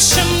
It's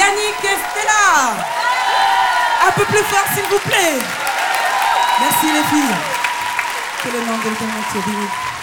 Estella. Un peu plus fort, s'il vous plaît. Merci les filles. Que le nom de Dieu.